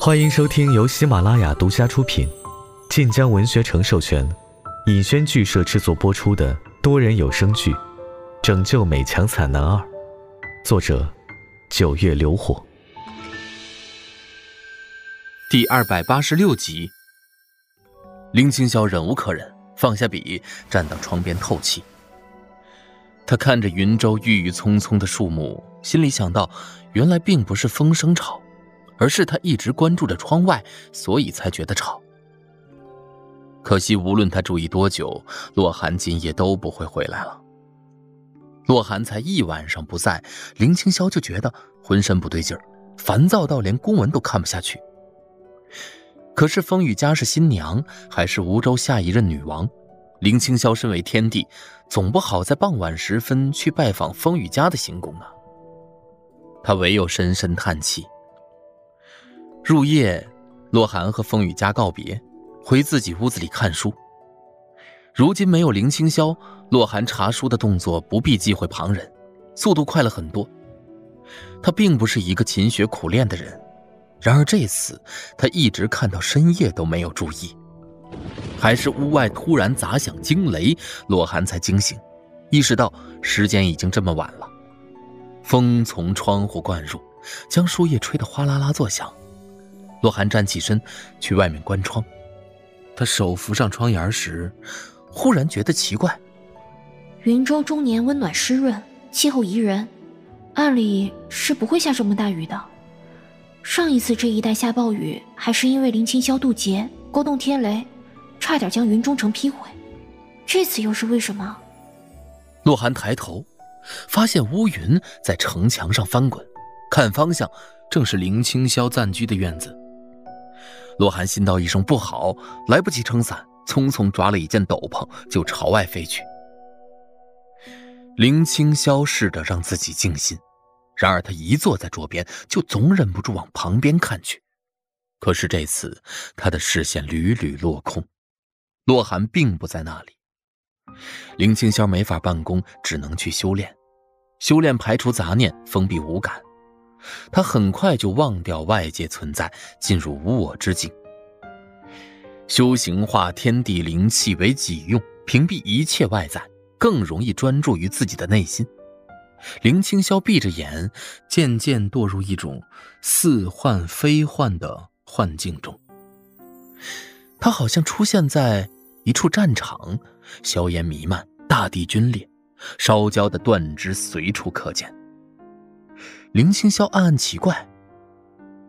欢迎收听由喜马拉雅独家出品、晋江文学城授权、尹轩剧社制作播出的多人有声剧《拯救美强惨男二》，作者：九月流火，第二百八十六集。林青霄忍无可忍，放下笔，站到窗边透气。他看着云州郁郁葱葱的树木，心里想到：原来并不是风声吵，而是他一直关注着窗外，所以才觉得吵。可惜，无论他注意多久，洛寒今夜都不会回来了。洛寒才一晚上不在，林青霄就觉得浑身不对劲儿，烦躁到连公文都看不下去。可是风雨家是新娘，还是梧州下一任女王？林青霄身为天帝，总不好在傍晚时分去拜访风雨家的行宫啊。他唯有深深叹气。入夜，洛寒和风雨家告别，回自己屋子里看书。如今没有林青霄，洛寒查书的动作不必忌讳旁人，速度快了很多。他并不是一个勤学苦练的人，然而这次他一直看到深夜都没有注意。还是屋外突然砸响惊雷，洛寒才惊醒，意识到时间已经这么晚了。风从窗户灌入，将树叶吹得哗啦啦作响。洛寒站起身，去外面关窗。他手扶上窗沿时，忽然觉得奇怪：云州终年温暖湿润，气候宜人，按理是不会下这么大雨的。上一次这一带下暴雨，还是因为林清霄渡劫，勾动天雷。差点将云中城劈毁，这次又是为什么？洛寒抬头，发现乌云在城墙上翻滚，看方向正是林清霄暂居的院子。洛寒心道一声不好，来不及撑伞，匆匆抓了一件斗篷就朝外飞去。林清霄试着让自己静心，然而他一坐在桌边，就总忍不住往旁边看去。可是这次他的视线屡屡落空。洛寒并不在那里，林青霄没法办公，只能去修炼。修炼排除杂念，封闭五感，他很快就忘掉外界存在，进入无我之境。修行化天地灵气为己用，屏蔽一切外在，更容易专注于自己的内心。林青霄闭着眼，渐渐堕入一种似幻非幻的幻境中。他好像出现在。一处战场，硝烟弥漫，大地皲裂，烧焦的断肢随处可见。林青霄暗暗奇怪：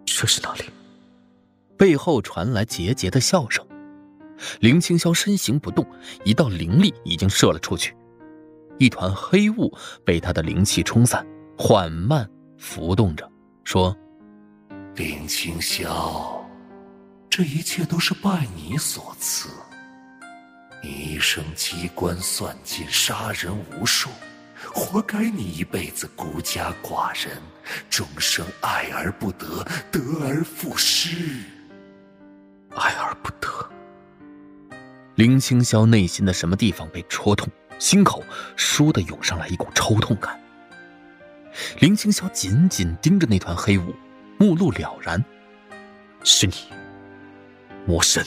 这是哪里？背后传来桀桀的笑声。林青霄身形不动，一道灵力已经射了出去，一团黑雾被他的灵气冲散，缓慢浮动着，说：“林青霄，这一切都是拜你所赐。”你一生机关算尽，杀人无数，活该你一辈子孤家寡人，终生爱而不得，得而复失。爱而不得。林青霄内心的什么地方被戳痛，心口倏地涌上来一股抽痛感。林青霄紧紧盯着那团黑雾，目露了然，是你，魔神。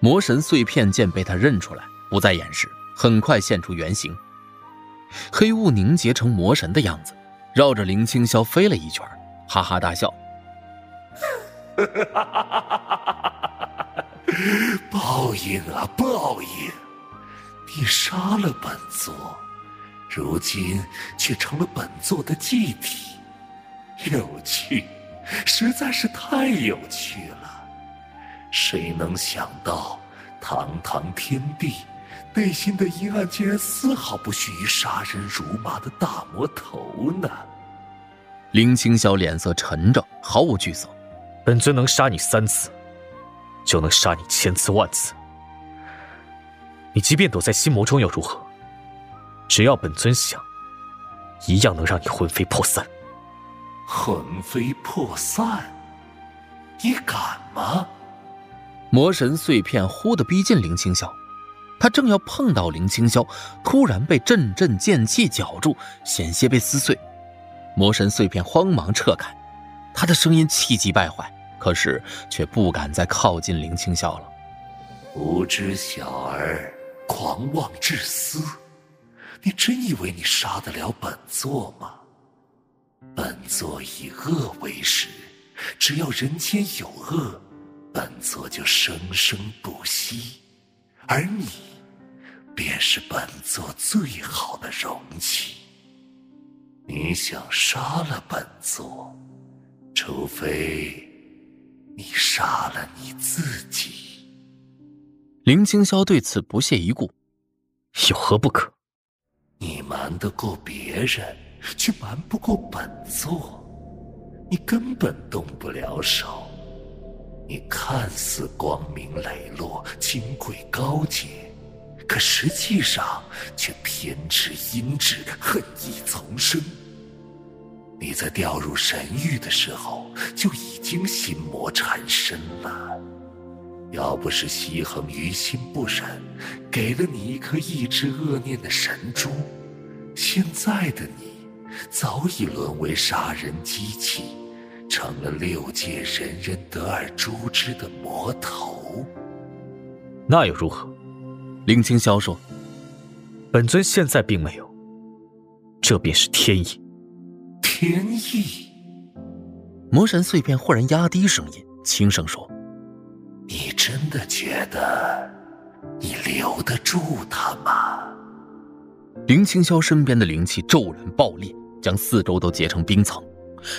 魔神碎片剑被他认出来，不再掩饰，很快现出原形。黑雾凝结成魔神的样子，绕着林青霄飞了一圈，哈哈大笑：“报应啊，报应！你杀了本座，如今却成了本座的祭体，有趣，实在是太有趣了。”谁能想到，堂堂天帝，内心的阴暗竟然丝毫不逊于杀人如麻的大魔头呢？林青霄脸色沉着，毫无惧色。本尊能杀你三次，就能杀你千次万次。你即便躲在心魔中又如何？只要本尊想，一样能让你魂飞魄散。魂飞魄散？你敢吗？魔神碎片忽地逼近林青霄，他正要碰到林青霄，突然被阵阵剑气绞住，险些被撕碎。魔神碎片慌忙撤开，他的声音气急败坏：“可是却不敢再靠近林青霄了。无知小儿，狂妄至私，你真以为你杀得了本座吗？本座以恶为食，只要人间有恶，本座就生生不息，而你，便是本座最好的容器。你想杀了本座，除非你杀了你自己。林青霄对此不屑一顾，有何不可？你瞒得过别人，却瞒不过本座，你根本动不了手。你看似光明磊落、金贵高洁，可实际上却偏执阴鸷、恨意丛生。你在掉入神域的时候就已经心魔缠身了，要不是西恒于心不忍，给了你一颗抑制恶念的神珠，现在的你早已沦为杀人机器，成了六界人人得而诛之的魔头。那又如何？林青霄说：“本尊现在并没有，这便是天意。”天意。魔神碎片忽然压低声音，轻声说：“你真的觉得你留得住他吗？”林青霄身边的灵气骤然爆裂，将四周都结成冰层，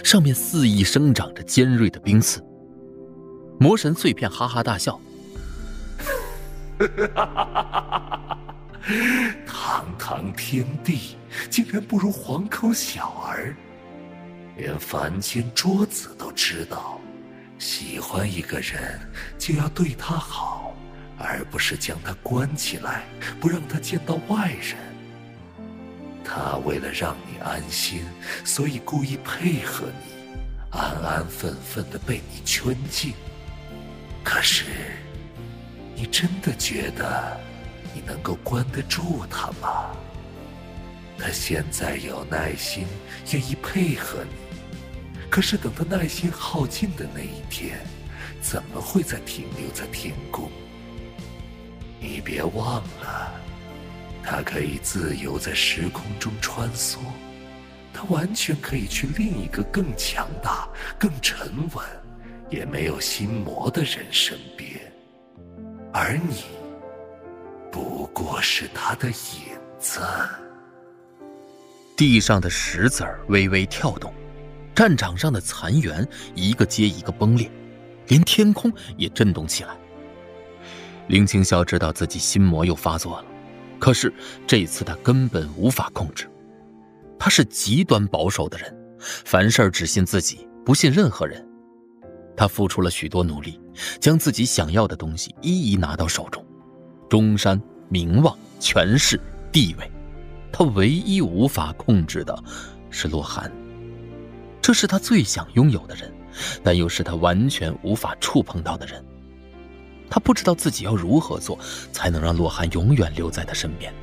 上面肆意生长着尖锐的冰刺。魔神碎片哈哈大笑：“ 堂堂天地，竟然不如黄口小儿。”连凡间桌子都知道，喜欢一个人就要对他好，而不是将他关起来，不让他见到外人。他为了让你安心，所以故意配合你，安安分分的被你圈禁。可是，你真的觉得你能够关得住他吗？他现在有耐心，愿意配合你。可是等他耐心耗尽的那一天，怎么会再停留在天宫？你别忘了，他可以自由在时空中穿梭，他完全可以去另一个更强大、更沉稳，也没有心魔的人身边，而你不过是他的影子。地上的石子儿微微跳动。战场上的残垣一个接一个崩裂，连天空也震动起来。林青霄知道自己心魔又发作了，可是这次他根本无法控制。他是极端保守的人，凡事只信自己，不信任何人。他付出了许多努力，将自己想要的东西一一拿到手中：中山、名望、权势、地位。他唯一无法控制的是洛寒。这是他最想拥有的人，但又是他完全无法触碰到的人。他不知道自己要如何做，才能让洛寒永远留在他身边。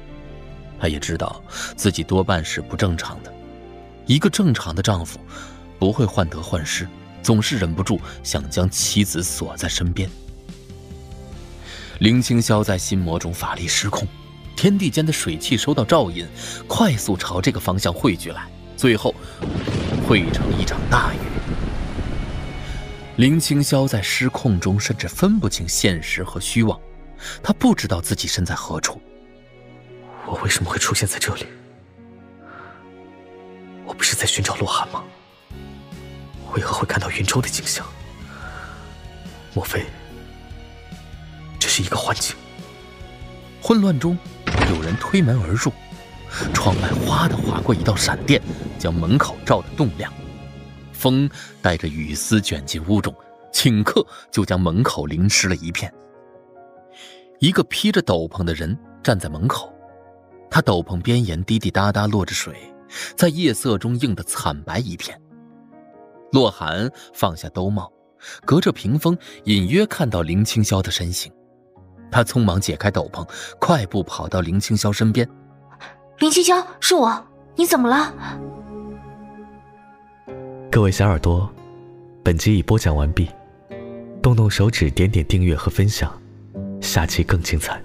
他也知道自己多半是不正常的。一个正常的丈夫，不会患得患失，总是忍不住想将妻子锁在身边。林青霄在心魔中法力失控，天地间的水汽收到照引，快速朝这个方向汇聚来，最后。汇成一场大雨。林清霄在失控中，甚至分不清现实和虚妄，他不知道自己身在何处。我为什么会出现在这里？我不是在寻找洛寒吗？为何会看到云州的景象？莫非这是一个幻境？混乱中，有人推门而入。窗外哗的划过一道闪电，将门口照得洞亮。风带着雨丝卷进屋中，顷刻就将门口淋湿了一片。一个披着斗篷的人站在门口，他斗篷边沿滴滴答答落着水，在夜色中映得惨白一片。洛寒放下兜帽，隔着屏风隐约看到林青霄的身形。他匆忙解开斗篷，快步跑到林青霄身边。林青霄，是我，你怎么了？各位小耳朵，本集已播讲完毕，动动手指，点点订阅和分享，下期更精彩。